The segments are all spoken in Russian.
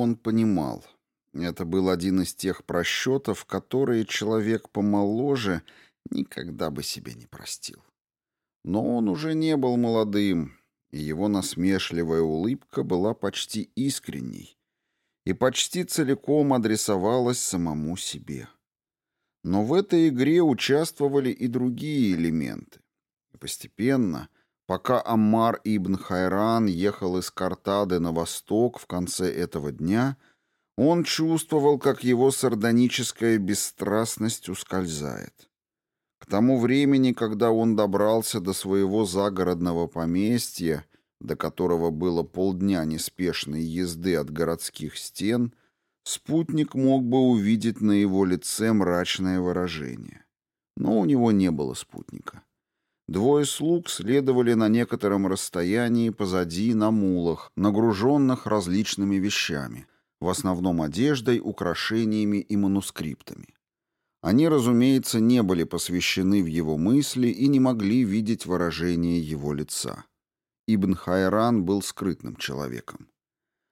он понимал. Это был один из тех просчетов, которые человек помоложе никогда бы себе не простил. Но он уже не был молодым, и его насмешливая улыбка была почти искренней и почти целиком адресовалась самому себе. Но в этой игре участвовали и другие элементы. И постепенно, пока Аммар ибн Хайран ехал из Картады на восток в конце этого дня, он чувствовал, как его сардоническая бесстрастность ускользает. К тому времени, когда он добрался до своего загородного поместья, до которого было полдня неспешной езды от городских стен, спутник мог бы увидеть на его лице мрачное выражение. Но у него не было спутника. Двое слуг следовали на некотором расстоянии позади на мулах, нагруженных различными вещами, в основном одеждой, украшениями и манускриптами. Они, разумеется, не были посвящены в его мысли и не могли видеть выражение его лица. Ибн Хайран был скрытным человеком.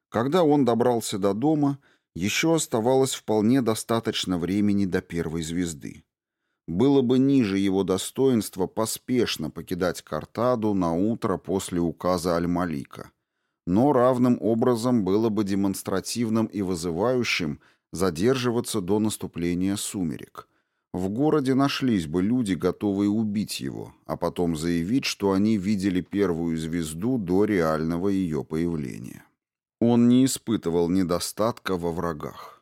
Когда он добрался до дома, еще оставалось вполне достаточно времени до первой звезды. Было бы ниже его достоинства поспешно покидать Картаду на утро после указа Аль-Малика. Но равным образом было бы демонстративным и вызывающим – задерживаться до наступления сумерек. В городе нашлись бы люди, готовые убить его, а потом заявить, что они видели первую звезду до реального ее появления. Он не испытывал недостатка во врагах.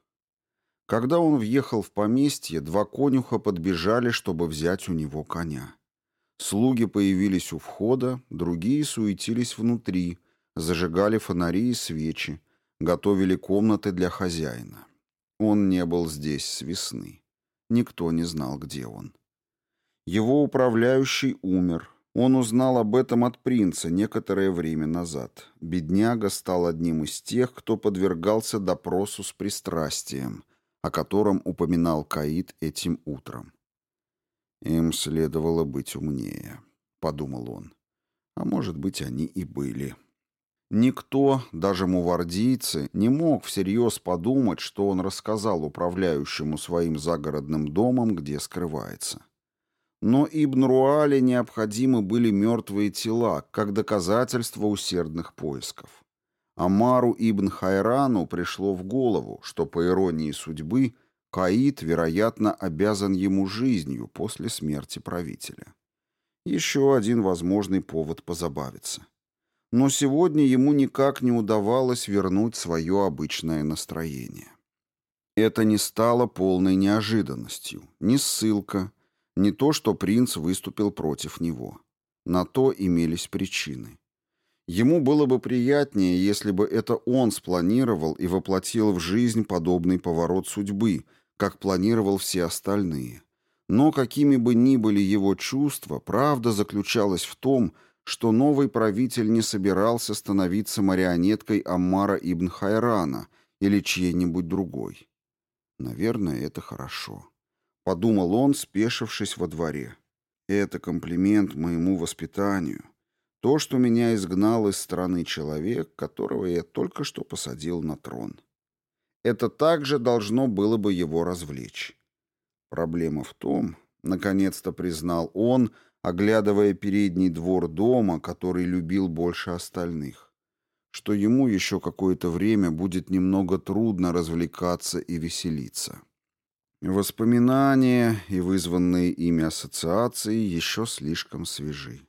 Когда он въехал в поместье, два конюха подбежали, чтобы взять у него коня. Слуги появились у входа, другие суетились внутри, зажигали фонари и свечи, готовили комнаты для хозяина. Он не был здесь с весны. Никто не знал, где он. Его управляющий умер. Он узнал об этом от принца некоторое время назад. Бедняга стал одним из тех, кто подвергался допросу с пристрастием, о котором упоминал Каид этим утром. «Им следовало быть умнее», — подумал он. «А может быть, они и были». Никто, даже мувардийцы, не мог всерьез подумать, что он рассказал управляющему своим загородным домом, где скрывается. Но Ибн Руале необходимы были мертвые тела, как доказательство усердных поисков. Амару Ибн Хайрану пришло в голову, что, по иронии судьбы, Каид, вероятно, обязан ему жизнью после смерти правителя. Еще один возможный повод позабавиться но сегодня ему никак не удавалось вернуть свое обычное настроение. Это не стало полной неожиданностью, ни ссылка, ни то, что принц выступил против него. На то имелись причины. Ему было бы приятнее, если бы это он спланировал и воплотил в жизнь подобный поворот судьбы, как планировал все остальные. Но какими бы ни были его чувства, правда заключалась в том, что новый правитель не собирался становиться марионеткой Аммара ибн Хайрана или чьей-нибудь другой. Наверное, это хорошо. Подумал он, спешившись во дворе. Это комплимент моему воспитанию. То, что меня изгнал из страны человек, которого я только что посадил на трон. Это также должно было бы его развлечь. Проблема в том, наконец-то признал он, оглядывая передний двор дома, который любил больше остальных, что ему еще какое-то время будет немного трудно развлекаться и веселиться. Воспоминания и вызванные ими ассоциации еще слишком свежи.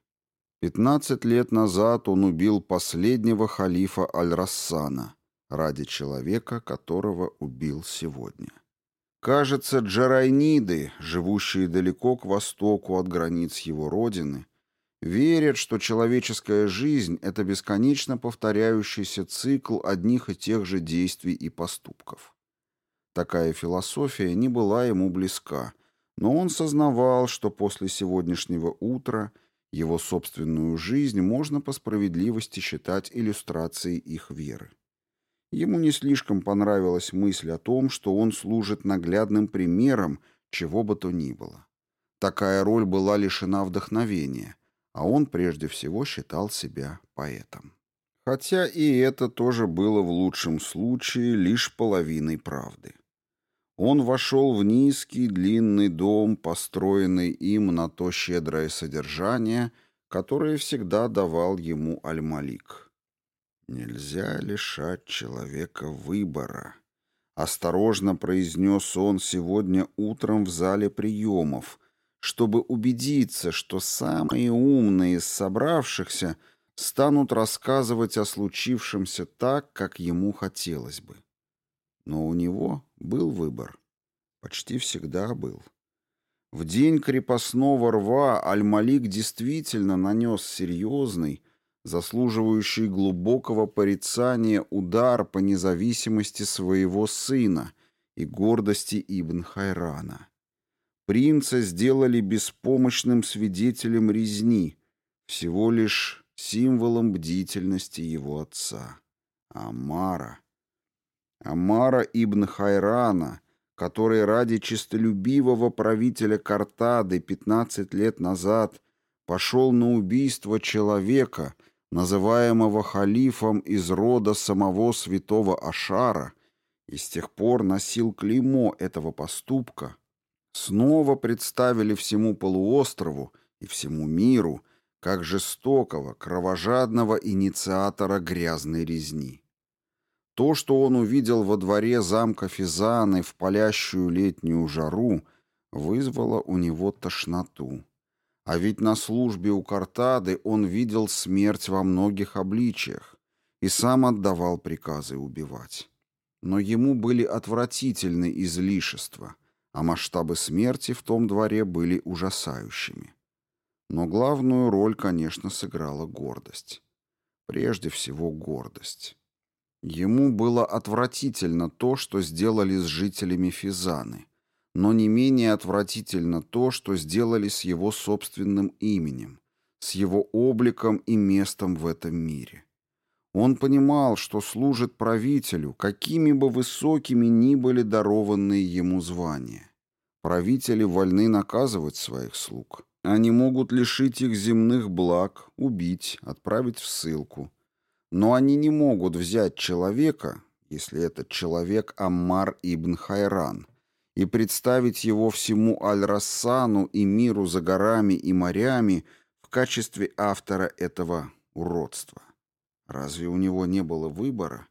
Пятнадцать лет назад он убил последнего халифа Аль-Рассана ради человека, которого убил сегодня. Кажется, джарайниды, живущие далеко к востоку от границ его родины, верят, что человеческая жизнь — это бесконечно повторяющийся цикл одних и тех же действий и поступков. Такая философия не была ему близка, но он сознавал, что после сегодняшнего утра его собственную жизнь можно по справедливости считать иллюстрацией их веры. Ему не слишком понравилась мысль о том, что он служит наглядным примером чего бы то ни было. Такая роль была лишена вдохновения, а он прежде всего считал себя поэтом. Хотя и это тоже было в лучшем случае лишь половиной правды. Он вошел в низкий длинный дом, построенный им на то щедрое содержание, которое всегда давал ему Аль-Малик. «Нельзя лишать человека выбора», — осторожно произнес он сегодня утром в зале приемов, чтобы убедиться, что самые умные из собравшихся станут рассказывать о случившемся так, как ему хотелось бы. Но у него был выбор. Почти всегда был. В день крепостного рва Аль-Малик действительно нанес серьезный, заслуживающий глубокого порицания удар по независимости своего сына и гордости Ибн Хайрана. Принца сделали беспомощным свидетелем резни, всего лишь символом бдительности его отца. Амара. Амара ибн Хайрана, который ради честолюбивого правителя Картады 15 лет назад пошел на убийство человека, называемого халифом из рода самого святого Ашара, и с тех пор носил клеймо этого поступка, снова представили всему полуострову и всему миру как жестокого, кровожадного инициатора грязной резни. То, что он увидел во дворе замка Физаны в палящую летнюю жару, вызвало у него тошноту. А ведь на службе у Картады он видел смерть во многих обличиях и сам отдавал приказы убивать. Но ему были отвратительны излишества, а масштабы смерти в том дворе были ужасающими. Но главную роль, конечно, сыграла гордость. Прежде всего гордость. Ему было отвратительно то, что сделали с жителями Физаны – но не менее отвратительно то, что сделали с его собственным именем, с его обликом и местом в этом мире. Он понимал, что служит правителю, какими бы высокими ни были дарованные ему звания. Правители вольны наказывать своих слуг. Они могут лишить их земных благ, убить, отправить в ссылку. Но они не могут взять человека, если этот человек Аммар ибн Хайран – и представить его всему Аль-Рассану и миру за горами и морями в качестве автора этого уродства. Разве у него не было выбора?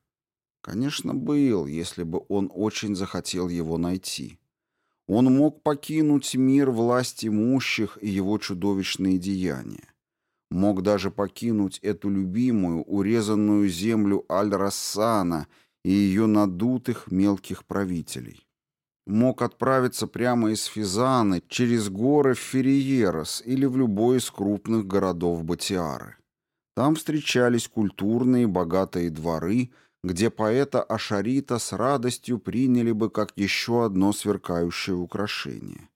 Конечно, был, если бы он очень захотел его найти. Он мог покинуть мир власть имущих и его чудовищные деяния. Мог даже покинуть эту любимую, урезанную землю Аль-Рассана и ее надутых мелких правителей мог отправиться прямо из Физаны через горы в Ферриерос или в любой из крупных городов Батиары. Там встречались культурные богатые дворы, где поэта Ашарита с радостью приняли бы как еще одно сверкающее украшение.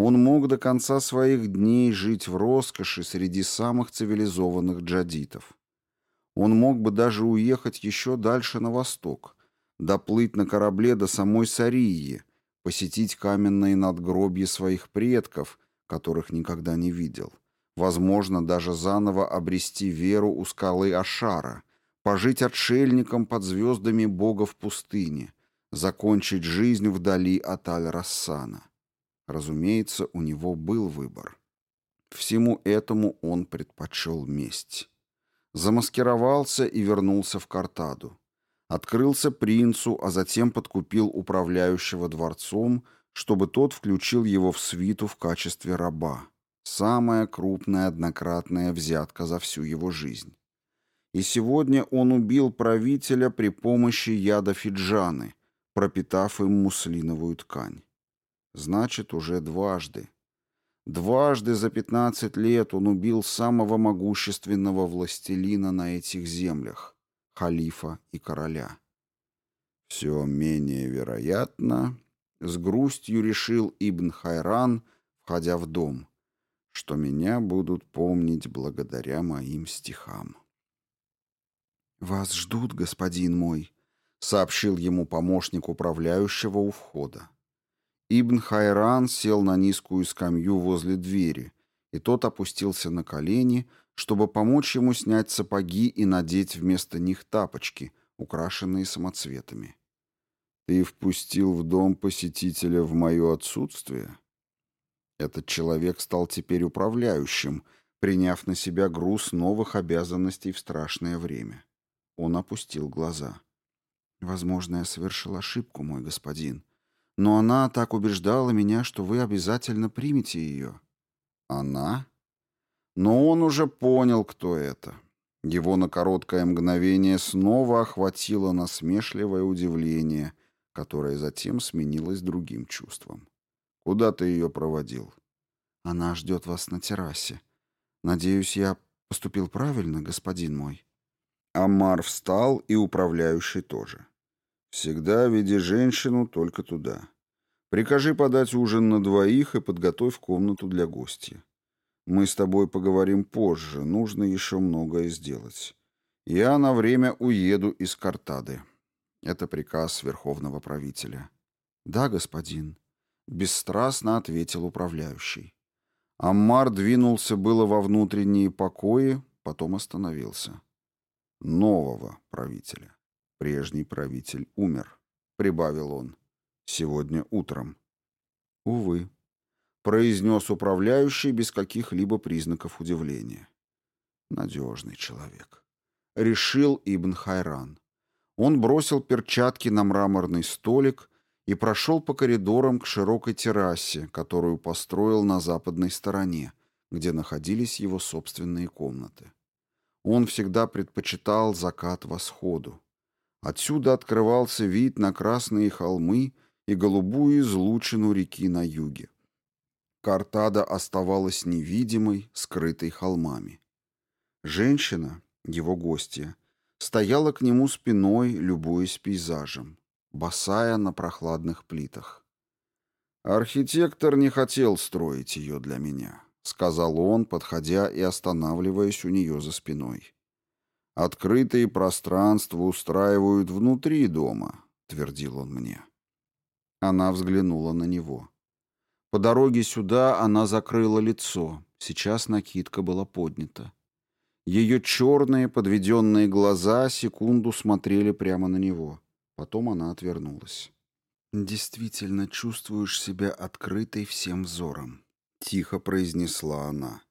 Он мог до конца своих дней жить в роскоши среди самых цивилизованных джадитов. Он мог бы даже уехать еще дальше на восток, доплыть на корабле до самой Сарии, посетить каменные надгробья своих предков, которых никогда не видел, возможно, даже заново обрести веру у скалы Ашара, пожить отшельником под звездами бога в пустыне, закончить жизнь вдали от Аль-Рассана. Разумеется, у него был выбор. Всему этому он предпочел месть. Замаскировался и вернулся в Картаду. Открылся принцу, а затем подкупил управляющего дворцом, чтобы тот включил его в свиту в качестве раба. Самая крупная однократная взятка за всю его жизнь. И сегодня он убил правителя при помощи яда фиджаны, пропитав им муслиновую ткань. Значит, уже дважды. Дважды за пятнадцать лет он убил самого могущественного властелина на этих землях халифа и короля. Все менее вероятно, с грустью решил Ибн Хайран, входя в дом, что меня будут помнить благодаря моим стихам. «Вас ждут, господин мой», — сообщил ему помощник управляющего у входа. Ибн Хайран сел на низкую скамью возле двери, и тот опустился на колени, чтобы помочь ему снять сапоги и надеть вместо них тапочки, украшенные самоцветами. «Ты впустил в дом посетителя в мое отсутствие?» Этот человек стал теперь управляющим, приняв на себя груз новых обязанностей в страшное время. Он опустил глаза. «Возможно, я совершил ошибку, мой господин, но она так убеждала меня, что вы обязательно примете ее». «Она?» Но он уже понял, кто это. Его на короткое мгновение снова охватило насмешливое удивление, которое затем сменилось другим чувством. «Куда ты ее проводил?» «Она ждет вас на террасе. Надеюсь, я поступил правильно, господин мой?» Амар встал, и управляющий тоже. «Всегда веди женщину только туда. Прикажи подать ужин на двоих и подготовь комнату для гостя. Мы с тобой поговорим позже, нужно еще многое сделать. Я на время уеду из Картады. Это приказ верховного правителя. Да, господин, бесстрастно ответил управляющий. Аммар двинулся было во внутренние покои, потом остановился. Нового правителя. Прежний правитель умер, прибавил он. Сегодня утром. Увы, произнес управляющий без каких-либо признаков удивления. Надежный человек. Решил Ибн Хайран. Он бросил перчатки на мраморный столик и прошел по коридорам к широкой террасе, которую построил на западной стороне, где находились его собственные комнаты. Он всегда предпочитал закат восходу. Отсюда открывался вид на красные холмы и голубую излучину реки на юге. Картада оставалась невидимой, скрытой холмами. Женщина, его гостья, стояла к нему спиной, любуясь пейзажем, босая на прохладных плитах. «Архитектор не хотел строить ее для меня», — сказал он, подходя и останавливаясь у нее за спиной. «Открытые пространства устраивают внутри дома», — твердил он мне. Она взглянула на него. По дороге сюда она закрыла лицо, сейчас накидка была поднята. Ее черные подведенные глаза секунду смотрели прямо на него. Потом она отвернулась. «Действительно чувствуешь себя открытой всем взором», — тихо произнесла она.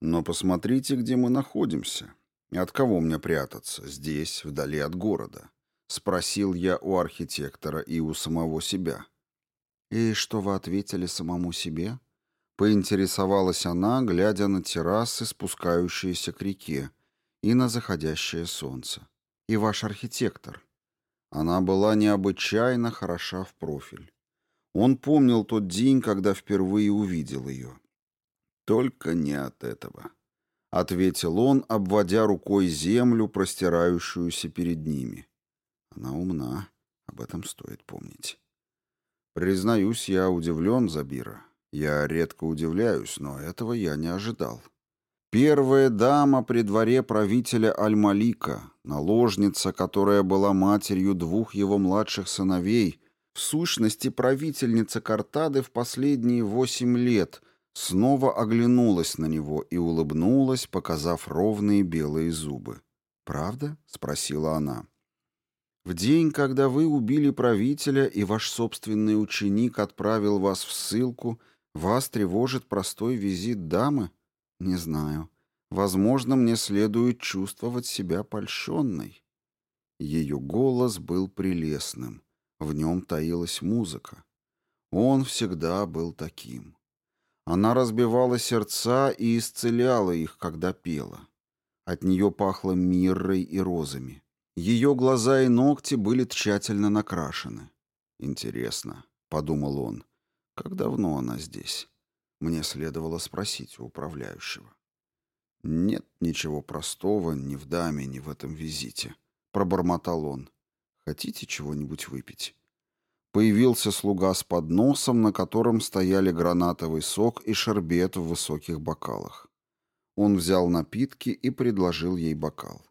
«Но посмотрите, где мы находимся. От кого мне прятаться? Здесь, вдали от города?» — спросил я у архитектора и у самого себя. «И что вы ответили самому себе?» Поинтересовалась она, глядя на террасы, спускающиеся к реке, и на заходящее солнце. «И ваш архитектор?» Она была необычайно хороша в профиль. Он помнил тот день, когда впервые увидел ее. «Только не от этого», — ответил он, обводя рукой землю, простирающуюся перед ними. Она умна, об этом стоит помнить. Признаюсь, я удивлен, Забира. Я редко удивляюсь, но этого я не ожидал. Первая дама при дворе правителя Аль-Малика, наложница, которая была матерью двух его младших сыновей, в сущности правительница Картады в последние восемь лет, снова оглянулась на него и улыбнулась, показав ровные белые зубы. «Правда?» — спросила она. В день, когда вы убили правителя и ваш собственный ученик отправил вас в ссылку, вас тревожит простой визит дамы? Не знаю. Возможно, мне следует чувствовать себя польщенной. Ее голос был прелестным. В нем таилась музыка. Он всегда был таким. Она разбивала сердца и исцеляла их, когда пела. От нее пахло миррой и розами. Ее глаза и ногти были тщательно накрашены. «Интересно», — подумал он, — «как давно она здесь?» Мне следовало спросить у управляющего. «Нет ничего простого ни в даме, ни в этом визите», — пробормотал он. «Хотите чего-нибудь выпить?» Появился слуга с подносом, на котором стояли гранатовый сок и шербет в высоких бокалах. Он взял напитки и предложил ей бокал.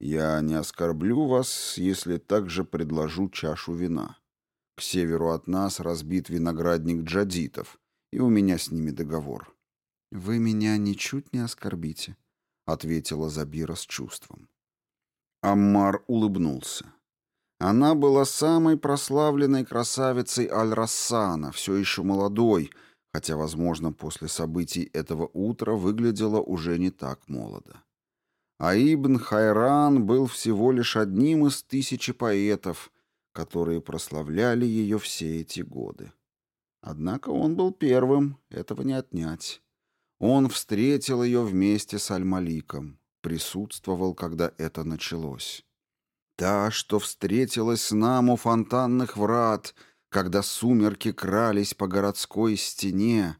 Я не оскорблю вас, если также предложу чашу вина. К северу от нас разбит виноградник джадитов, и у меня с ними договор. Вы меня ничуть не оскорбите, — ответила Забира с чувством. Аммар улыбнулся. Она была самой прославленной красавицей Аль-Рассана, все еще молодой, хотя, возможно, после событий этого утра выглядела уже не так молодо. А Ибн Хайран был всего лишь одним из тысячи поэтов, которые прославляли ее все эти годы. Однако он был первым, этого не отнять. Он встретил ее вместе с Аль-Маликом, присутствовал, когда это началось. Та, что встретилась нам у фонтанных врат, когда сумерки крались по городской стене,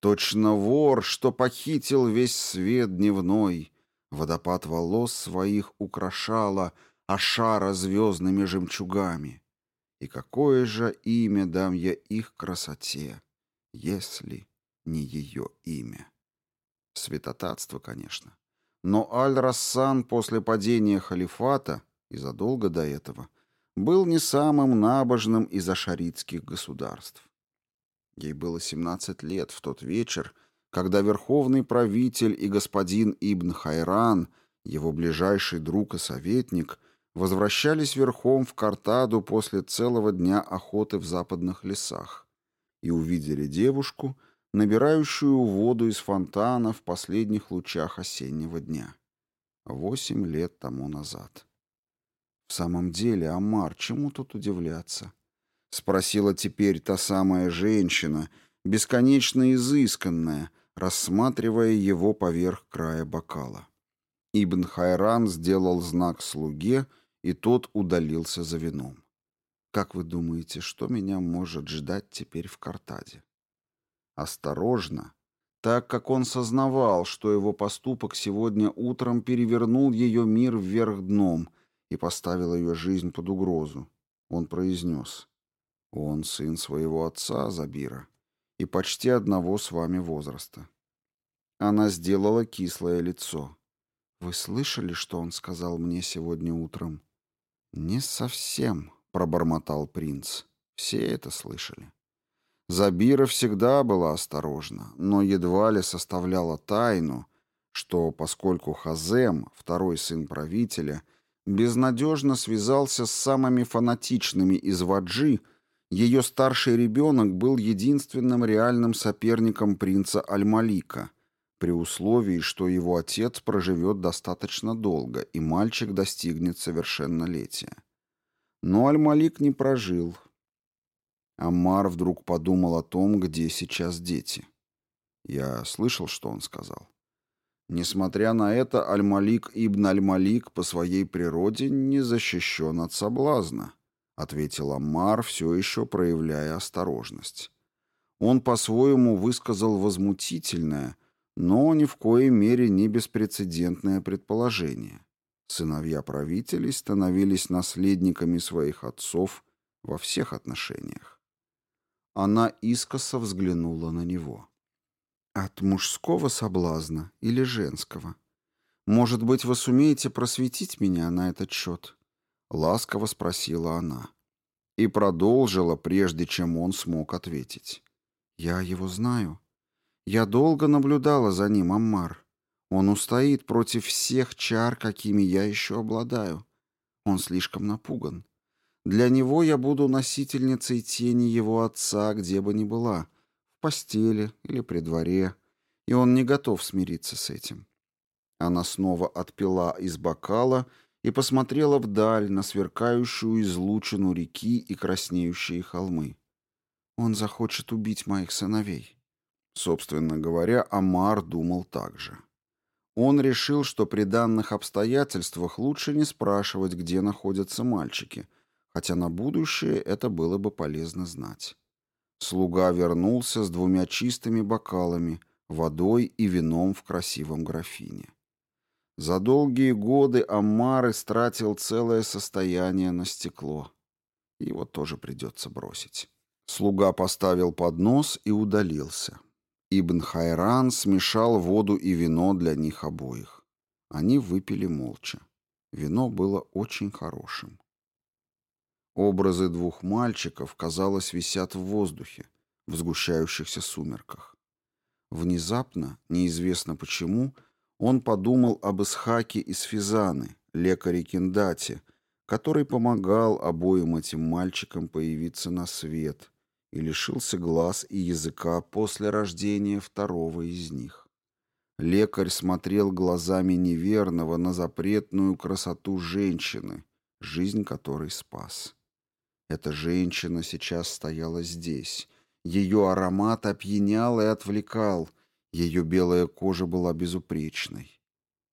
точно вор, что похитил весь свет дневной, водопад волос своих украшала, а шара звездными жемчугами. И какое же имя дам я их красоте, если не ее имя? Святотатство, конечно. Но Аль-Рассан после падения халифата — и задолго до этого, был не самым набожным из ашаритских государств. Ей было 17 лет в тот вечер, когда верховный правитель и господин Ибн Хайран, его ближайший друг и советник, возвращались верхом в Картаду после целого дня охоты в западных лесах и увидели девушку, набирающую воду из фонтана в последних лучах осеннего дня. Восемь лет тому назад. В самом деле, Амар, чему тут удивляться? Спросила теперь та самая женщина, бесконечно изысканная, рассматривая его поверх края бокала. Ибн Хайран сделал знак слуге, и тот удалился за вином. Как вы думаете, что меня может ждать теперь в Картаде? Осторожно, так как он сознавал, что его поступок сегодня утром перевернул ее мир вверх дном — и поставил ее жизнь под угрозу. Он произнес. «Он сын своего отца, Забира, и почти одного с вами возраста». Она сделала кислое лицо. «Вы слышали, что он сказал мне сегодня утром?» «Не совсем», — пробормотал принц. Все это слышали. Забира всегда была осторожна, но едва ли составляла тайну, что, поскольку Хазем, второй сын правителя, — безнадежно связался с самыми фанатичными из Ваджи, ее старший ребенок был единственным реальным соперником принца Аль-Малика, при условии, что его отец проживет достаточно долго и мальчик достигнет совершеннолетия. Но Аль-Малик не прожил. Амар вдруг подумал о том, где сейчас дети. Я слышал, что он сказал. Несмотря на это, Аль-Малик ибн Аль-Малик по своей природе не защищен от соблазна, ответил Аммар, все еще проявляя осторожность. Он по-своему высказал возмутительное, но ни в коей мере не беспрецедентное предположение. Сыновья правителей становились наследниками своих отцов во всех отношениях. Она искоса взглянула на него. От мужского соблазна или женского? Может быть, вы сумеете просветить меня на этот счет? Ласково спросила она. И продолжила, прежде чем он смог ответить. Я его знаю. Я долго наблюдала за ним, Аммар. Он устоит против всех чар, какими я еще обладаю. Он слишком напуган. Для него я буду носительницей тени его отца, где бы ни была, постели или при дворе, и он не готов смириться с этим. Она снова отпила из бокала и посмотрела вдаль на сверкающую излучину реки и краснеющие холмы. Он захочет убить моих сыновей. Собственно говоря, Амар думал так же. Он решил, что при данных обстоятельствах лучше не спрашивать, где находятся мальчики, хотя на будущее это было бы полезно знать. Слуга вернулся с двумя чистыми бокалами, водой и вином в красивом графине. За долгие годы Аммар истратил целое состояние на стекло. Его тоже придется бросить. Слуга поставил поднос и удалился. Ибн Хайран смешал воду и вино для них обоих. Они выпили молча. Вино было очень хорошим. Образы двух мальчиков, казалось, висят в воздухе, в сгущающихся сумерках. Внезапно, неизвестно почему, Он подумал об Исхаке из Физаны, лекаре Киндате, который помогал обоим этим мальчикам появиться на свет и лишился глаз и языка после рождения второго из них. Лекарь смотрел глазами неверного на запретную красоту женщины, жизнь которой спас. Эта женщина сейчас стояла здесь. Ее аромат опьянял и отвлекал. Ее белая кожа была безупречной.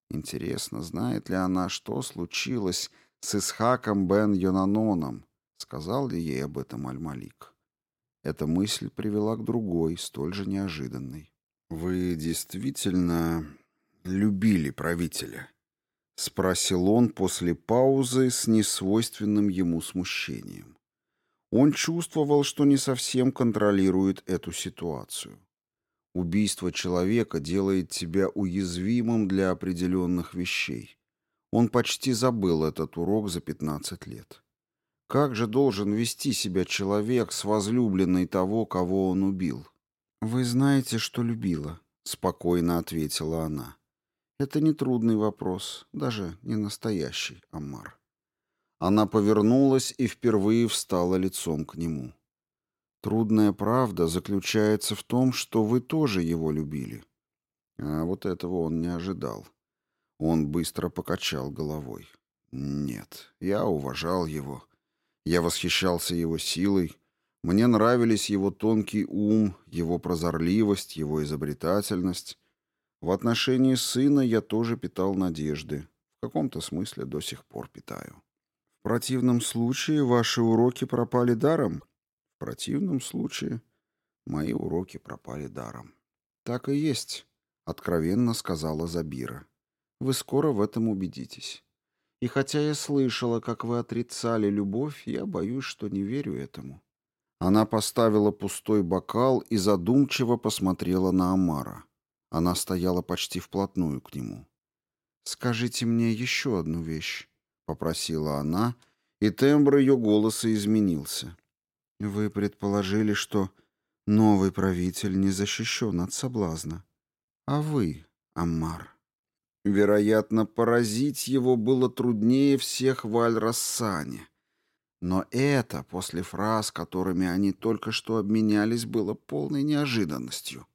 Интересно, знает ли она, что случилось с Исхаком бен Йонаноном? Сказал ли ей об этом Аль-Малик? Эта мысль привела к другой, столь же неожиданной. «Вы действительно любили правителя?» — спросил он после паузы с несвойственным ему смущением. Он чувствовал, что не совсем контролирует эту ситуацию. Убийство человека делает тебя уязвимым для определенных вещей. Он почти забыл этот урок за 15 лет. Как же должен вести себя человек с возлюбленной того, кого он убил? «Вы знаете, что любила», — спокойно ответила она. «Это не трудный вопрос, даже не настоящий, Амар». Она повернулась и впервые встала лицом к нему. «Трудная правда заключается в том, что вы тоже его любили». А вот этого он не ожидал. Он быстро покачал головой. «Нет, я уважал его. Я восхищался его силой. Мне нравились его тонкий ум, его прозорливость, его изобретательность. В отношении сына я тоже питал надежды. В каком-то смысле до сих пор питаю». В противном случае ваши уроки пропали даром? В противном случае мои уроки пропали даром. Так и есть, откровенно сказала Забира. Вы скоро в этом убедитесь. И хотя я слышала, как вы отрицали любовь, я боюсь, что не верю этому. Она поставила пустой бокал и задумчиво посмотрела на Амара. Она стояла почти вплотную к нему. «Скажите мне еще одну вещь попросила она, и тембр ее голоса изменился. Вы предположили, что новый правитель не защищен от соблазна. А вы, Аммар? Вероятно, поразить его было труднее всех в Аль-Рассане. Но это, после фраз, которыми они только что обменялись, было полной неожиданностью.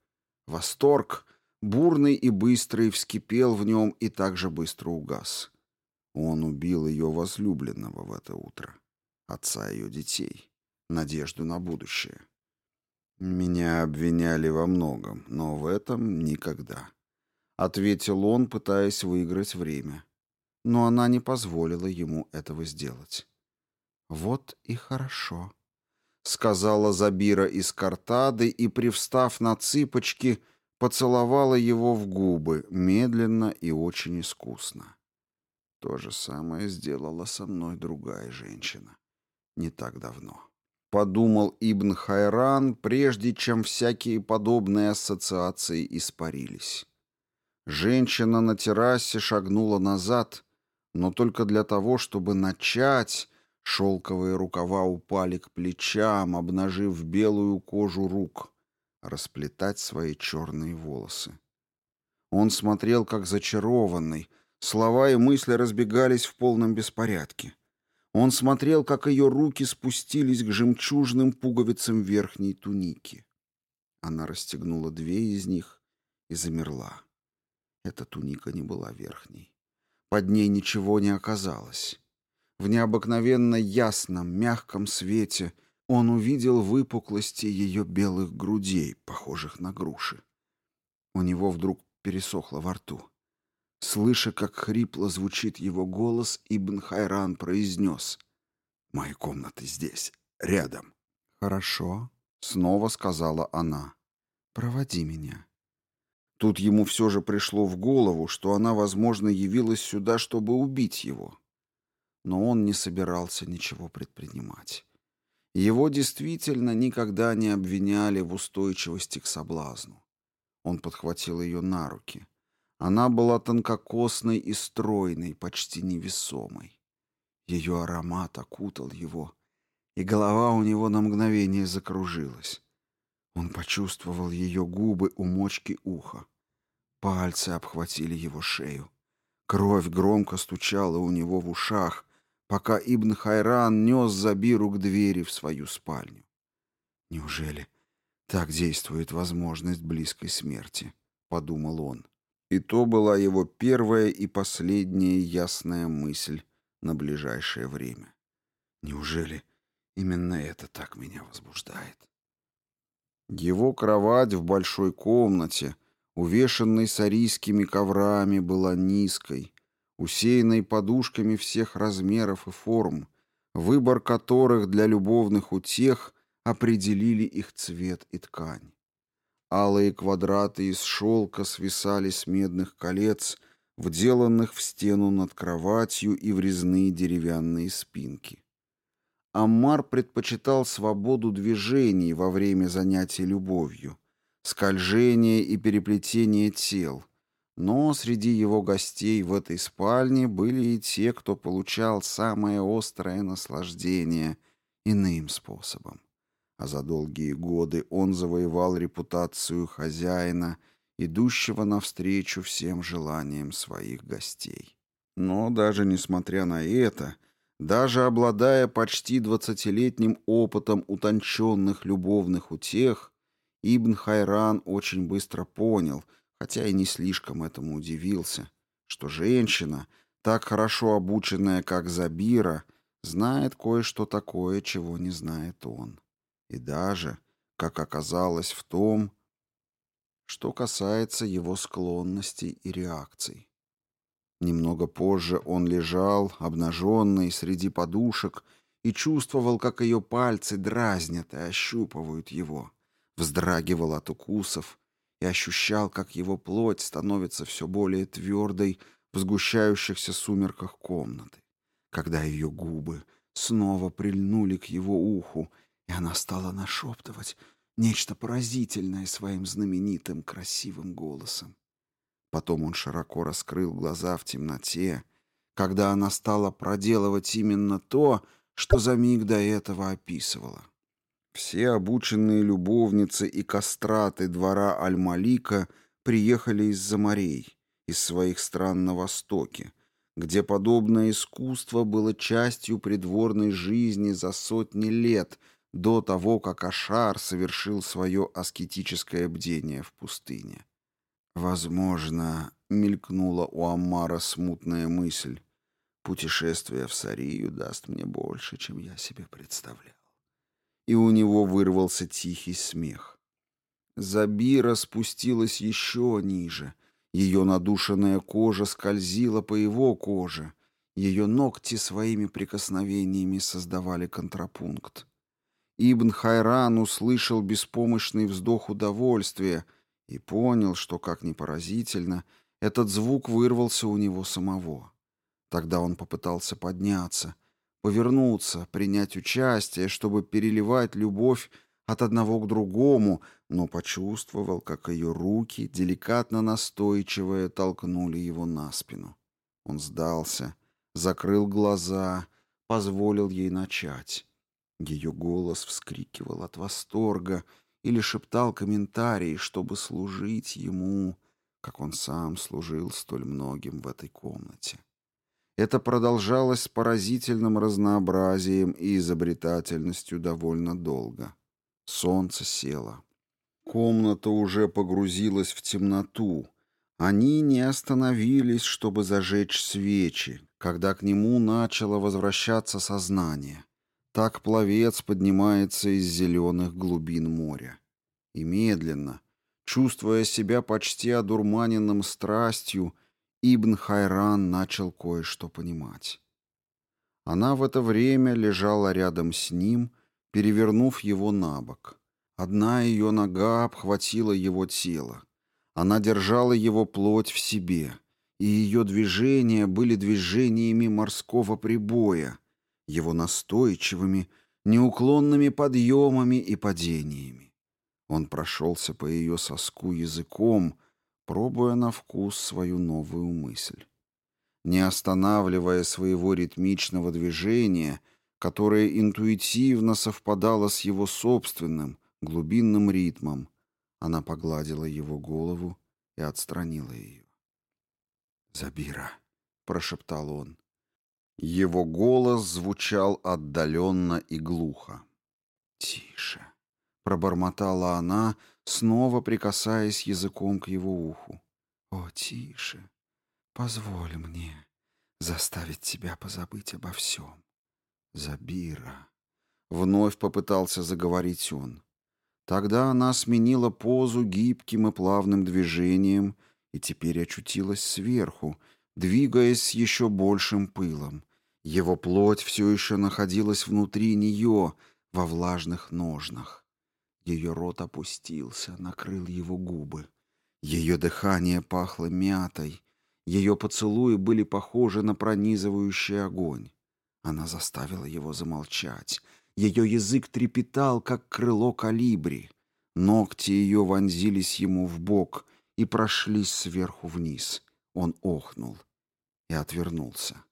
Восторг, бурный и быстрый, вскипел в нем и также быстро угас. Он убил ее возлюбленного в это утро, отца ее детей, надежду на будущее. Меня обвиняли во многом, но в этом никогда. Ответил он, пытаясь выиграть время. Но она не позволила ему этого сделать. «Вот и хорошо», — сказала Забира из картады и, привстав на цыпочки, поцеловала его в губы, медленно и очень искусно. То же самое сделала со мной другая женщина. Не так давно. Подумал Ибн Хайран, прежде чем всякие подобные ассоциации испарились. Женщина на террасе шагнула назад, но только для того, чтобы начать... Шелковые рукава упали к плечам, обнажив белую кожу рук, расплетать свои черные волосы. Он смотрел, как зачарованный, Слова и мысли разбегались в полном беспорядке. Он смотрел, как ее руки спустились к жемчужным пуговицам верхней туники. Она расстегнула две из них и замерла. Эта туника не была верхней. Под ней ничего не оказалось. В необыкновенно ясном, мягком свете он увидел выпуклости ее белых грудей, похожих на груши. У него вдруг пересохло во рту. Слыша, как хрипло звучит его голос, Ибн Хайран произнес. «Мои комнаты здесь, рядом». «Хорошо», — снова сказала она. «Проводи меня». Тут ему все же пришло в голову, что она, возможно, явилась сюда, чтобы убить его. Но он не собирался ничего предпринимать. Его действительно никогда не обвиняли в устойчивости к соблазну. Он подхватил ее на руки. Она была тонкокосной и стройной, почти невесомой. Ее аромат окутал его, и голова у него на мгновение закружилась. Он почувствовал ее губы у мочки уха. Пальцы обхватили его шею. Кровь громко стучала у него в ушах, пока Ибн Хайран нес Забиру к двери в свою спальню. «Неужели так действует возможность близкой смерти?» — подумал он. И то была его первая и последняя ясная мысль на ближайшее время. «Неужели именно это так меня возбуждает?» Его кровать в большой комнате, увешанной сарийскими коврами, была низкой, усеянной подушками всех размеров и форм, выбор которых для любовных утех определили их цвет и ткань. Алые квадраты из шелка свисали с медных колец, вделанных в стену над кроватью и в резные деревянные спинки. Аммар предпочитал свободу движений во время занятий любовью, скольжение и переплетение тел, но среди его гостей в этой спальне были и те, кто получал самое острое наслаждение иным способом. А за долгие годы он завоевал репутацию хозяина, идущего навстречу всем желаниям своих гостей. Но даже несмотря на это, даже обладая почти двадцатилетним опытом утонченных любовных утех, Ибн Хайран очень быстро понял, хотя и не слишком этому удивился, что женщина, так хорошо обученная, как Забира, знает кое-что такое, чего не знает он. И даже, как оказалось, в том, что касается его склонностей и реакций. Немного позже он лежал, обнаженный, среди подушек, и чувствовал, как ее пальцы дразнят и ощупывают его, вздрагивал от укусов и ощущал, как его плоть становится все более твердой в сгущающихся сумерках комнаты, когда ее губы снова прильнули к его уху, и она стала нашептывать нечто поразительное своим знаменитым красивым голосом. Потом он широко раскрыл глаза в темноте, когда она стала проделывать именно то, что за миг до этого описывала. Все обученные любовницы и кастраты двора Аль-Малика приехали из-за морей, из своих стран на Востоке, где подобное искусство было частью придворной жизни за сотни лет до того, как Ашар совершил свое аскетическое бдение в пустыне. Возможно, мелькнула у Аммара смутная мысль. Путешествие в Сарию даст мне больше, чем я себе представлял. И у него вырвался тихий смех. Забира спустилась еще ниже. Ее надушенная кожа скользила по его коже. Ее ногти своими прикосновениями создавали контрапункт. Ибн Хайран услышал беспомощный вздох удовольствия — и понял, что, как ни поразительно, этот звук вырвался у него самого. Тогда он попытался подняться, повернуться, принять участие, чтобы переливать любовь от одного к другому, но почувствовал, как ее руки, деликатно настойчивые, толкнули его на спину. Он сдался, закрыл глаза, позволил ей начать. Ее голос вскрикивал от восторга, или шептал комментарии, чтобы служить ему, как он сам служил столь многим в этой комнате. Это продолжалось с поразительным разнообразием и изобретательностью довольно долго. Солнце село. Комната уже погрузилась в темноту. Они не остановились, чтобы зажечь свечи, когда к нему начало возвращаться сознание. Так пловец поднимается из зеленых глубин моря. И медленно, чувствуя себя почти одурманенным страстью, Ибн Хайран начал кое-что понимать. Она в это время лежала рядом с ним, перевернув его на бок. Одна ее нога обхватила его тело. Она держала его плоть в себе, и ее движения были движениями морского прибоя, его настойчивыми, неуклонными подъемами и падениями. Он прошелся по ее соску языком, пробуя на вкус свою новую мысль. Не останавливая своего ритмичного движения, которое интуитивно совпадало с его собственным, глубинным ритмом, она погладила его голову и отстранила ее. «Забира», — прошептал он. Его голос звучал отдаленно и глухо. «Тише», — пробормотала она, снова прикасаясь языком к его уху. «О, тише, позволь мне заставить тебя позабыть обо всем. Забира». Вновь попытался заговорить он. Тогда она сменила позу гибким и плавным движением и теперь очутилась сверху, двигаясь с еще большим пылом. Его плоть все еще находилась внутри нее, во влажных ножнах. Ее рот опустился, накрыл его губы. Ее дыхание пахло мятой, ее поцелуи были похожи на пронизывающий огонь. Она заставила его замолчать, ее язык трепетал, как крыло калибри. Ногти ее вонзились ему в бок и прошлись сверху вниз. Он охнул и отвернулся.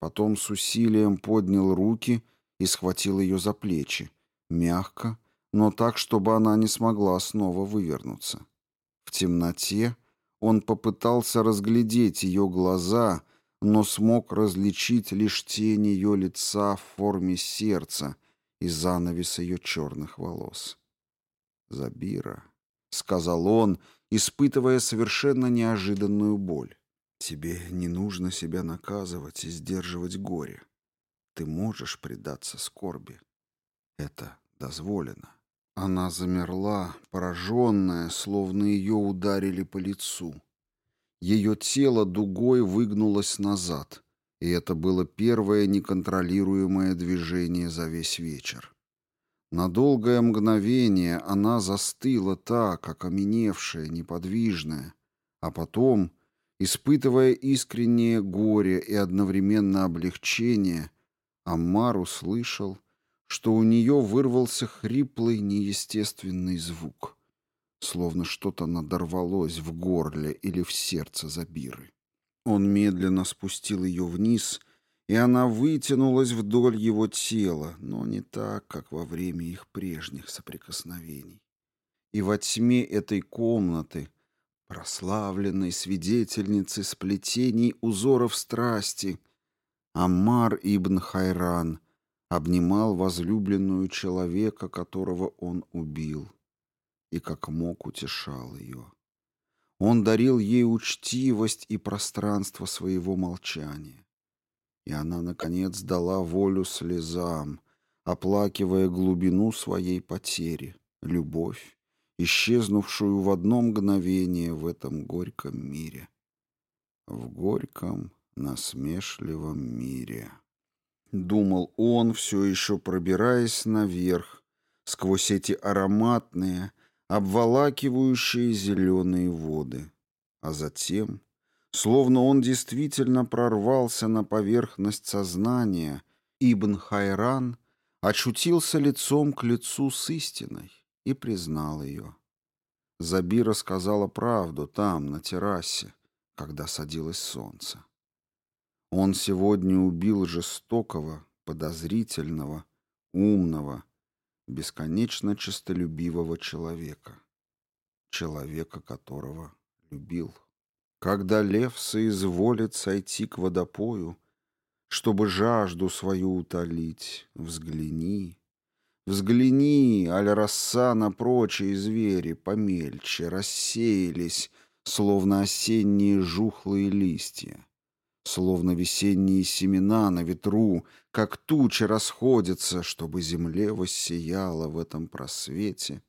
Потом с усилием поднял руки и схватил ее за плечи, мягко, но так, чтобы она не смогла снова вывернуться. В темноте он попытался разглядеть ее глаза, но смог различить лишь тень ее лица в форме сердца — и занавес ее черных волос. «Забира», — сказал он, испытывая совершенно неожиданную боль. «Тебе не нужно себя наказывать и сдерживать горе. Ты можешь предаться скорби. Это дозволено». Она замерла, пораженная, словно ее ударили по лицу. Ее тело дугой выгнулось назад — и это было первое неконтролируемое движение за весь вечер. На долгое мгновение она застыла так, окаменевшая, неподвижная, а потом, испытывая искреннее горе и одновременно облегчение, Аммар услышал, что у нее вырвался хриплый неестественный звук, словно что-то надорвалось в горле или в сердце Забиры. Он медленно спустил ее вниз, и она вытянулась вдоль его тела, но не так, как во время их прежних соприкосновений. И во тьме этой комнаты, прославленной свидетельницы сплетений узоров страсти, Аммар ибн Хайран обнимал возлюбленную человека, которого он убил, и как мог утешал ее. Он дарил ей учтивость и пространство своего молчания. И она, наконец, дала волю слезам, оплакивая глубину своей потери, любовь, исчезнувшую в одно мгновение в этом горьком мире. В горьком, насмешливом мире. Думал он, все еще пробираясь наверх, сквозь эти ароматные, обволакивающие зеленые воды. А затем, словно он действительно прорвался на поверхность сознания, Ибн Хайран очутился лицом к лицу с истиной и признал ее. Забира сказала правду там, на террасе, когда садилось солнце. Он сегодня убил жестокого, подозрительного, умного, бесконечно честолюбивого человека, человека, которого любил. Когда лев соизволит сойти к водопою, чтобы жажду свою утолить, взгляни, взгляни, аль роса на прочие звери помельче рассеялись, словно осенние жухлые листья словно весенние семена на ветру, как тучи расходятся, чтобы земле воссияла в этом просвете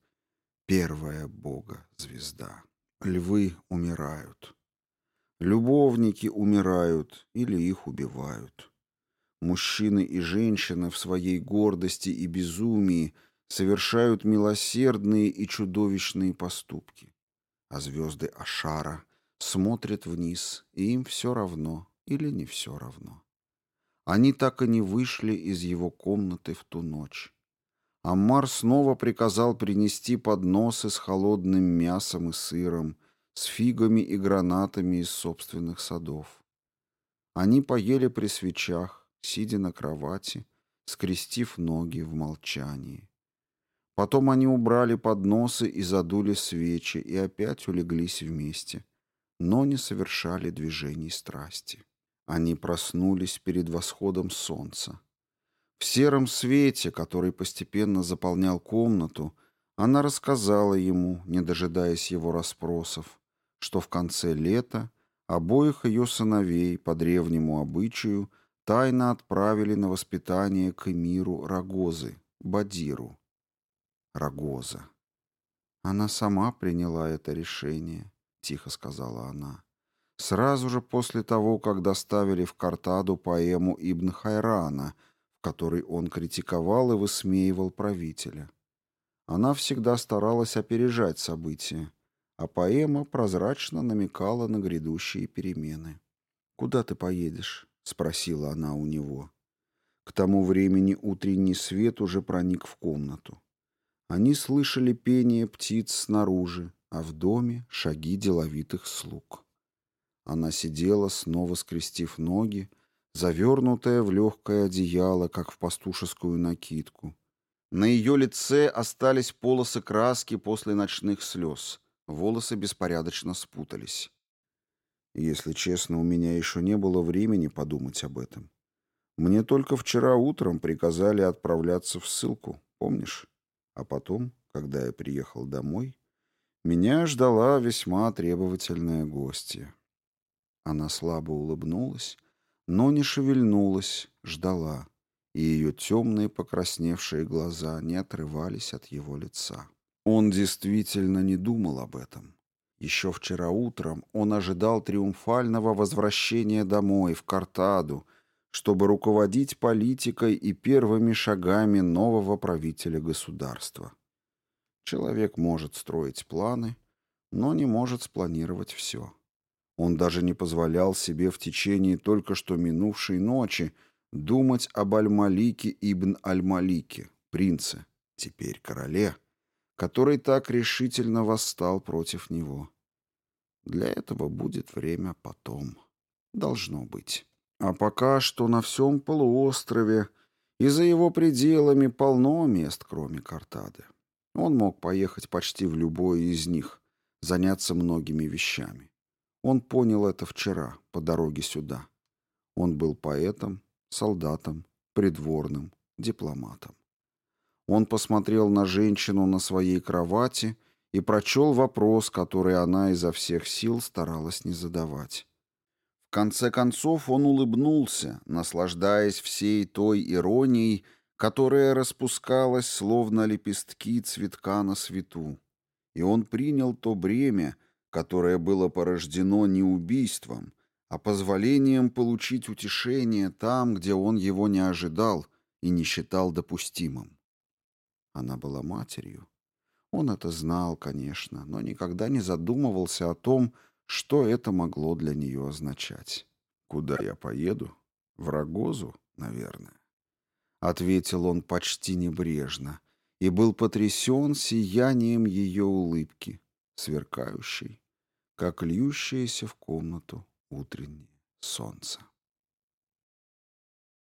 первая Бога звезда. Львы умирают. Любовники умирают или их убивают. Мужчины и женщины в своей гордости и безумии совершают милосердные и чудовищные поступки. А звезды Ашара смотрят вниз, и им все равно, или не все равно. Они так и не вышли из его комнаты в ту ночь. Аммар снова приказал принести подносы с холодным мясом и сыром, с фигами и гранатами из собственных садов. Они поели при свечах, сидя на кровати, скрестив ноги в молчании. Потом они убрали подносы и задули свечи и опять улеглись вместе, но не совершали движений страсти. Они проснулись перед восходом солнца. В сером свете, который постепенно заполнял комнату, она рассказала ему, не дожидаясь его расспросов, что в конце лета обоих ее сыновей по древнему обычаю тайно отправили на воспитание к эмиру Рогозы, Бадиру. Рогоза. Она сама приняла это решение, тихо сказала она. Сразу же после того, как доставили в Картаду поэму Ибн Хайрана, в которой он критиковал и высмеивал правителя. Она всегда старалась опережать события, а поэма прозрачно намекала на грядущие перемены. «Куда ты поедешь?» — спросила она у него. К тому времени утренний свет уже проник в комнату. Они слышали пение птиц снаружи, а в доме — шаги деловитых слуг. Она сидела, снова скрестив ноги, завернутая в легкое одеяло, как в пастушескую накидку. На ее лице остались полосы краски после ночных слез. Волосы беспорядочно спутались. Если честно, у меня еще не было времени подумать об этом. Мне только вчера утром приказали отправляться в ссылку, помнишь? А потом, когда я приехал домой, меня ждала весьма требовательная гостья. Она слабо улыбнулась, но не шевельнулась, ждала, и ее темные покрасневшие глаза не отрывались от его лица. Он действительно не думал об этом. Еще вчера утром он ожидал триумфального возвращения домой, в Картаду, чтобы руководить политикой и первыми шагами нового правителя государства. Человек может строить планы, но не может спланировать все. Он даже не позволял себе в течение только что минувшей ночи думать об Аль-Малике ибн Аль-Малике, принце, теперь короле, который так решительно восстал против него. Для этого будет время потом. Должно быть. А пока что на всем полуострове и за его пределами полно мест, кроме Картады. Он мог поехать почти в любое из них, заняться многими вещами. Он понял это вчера, по дороге сюда. Он был поэтом, солдатом, придворным, дипломатом. Он посмотрел на женщину на своей кровати и прочел вопрос, который она изо всех сил старалась не задавать конце концов он улыбнулся, наслаждаясь всей той иронией, которая распускалась, словно лепестки цветка на свету. И он принял то бремя, которое было порождено не убийством, а позволением получить утешение там, где он его не ожидал и не считал допустимым. Она была матерью. Он это знал, конечно, но никогда не задумывался о том, что это могло для нее означать? Куда я поеду? В Рогозу, наверное. Ответил он почти небрежно и был потрясен сиянием ее улыбки, сверкающей, как льющееся в комнату утреннее солнце.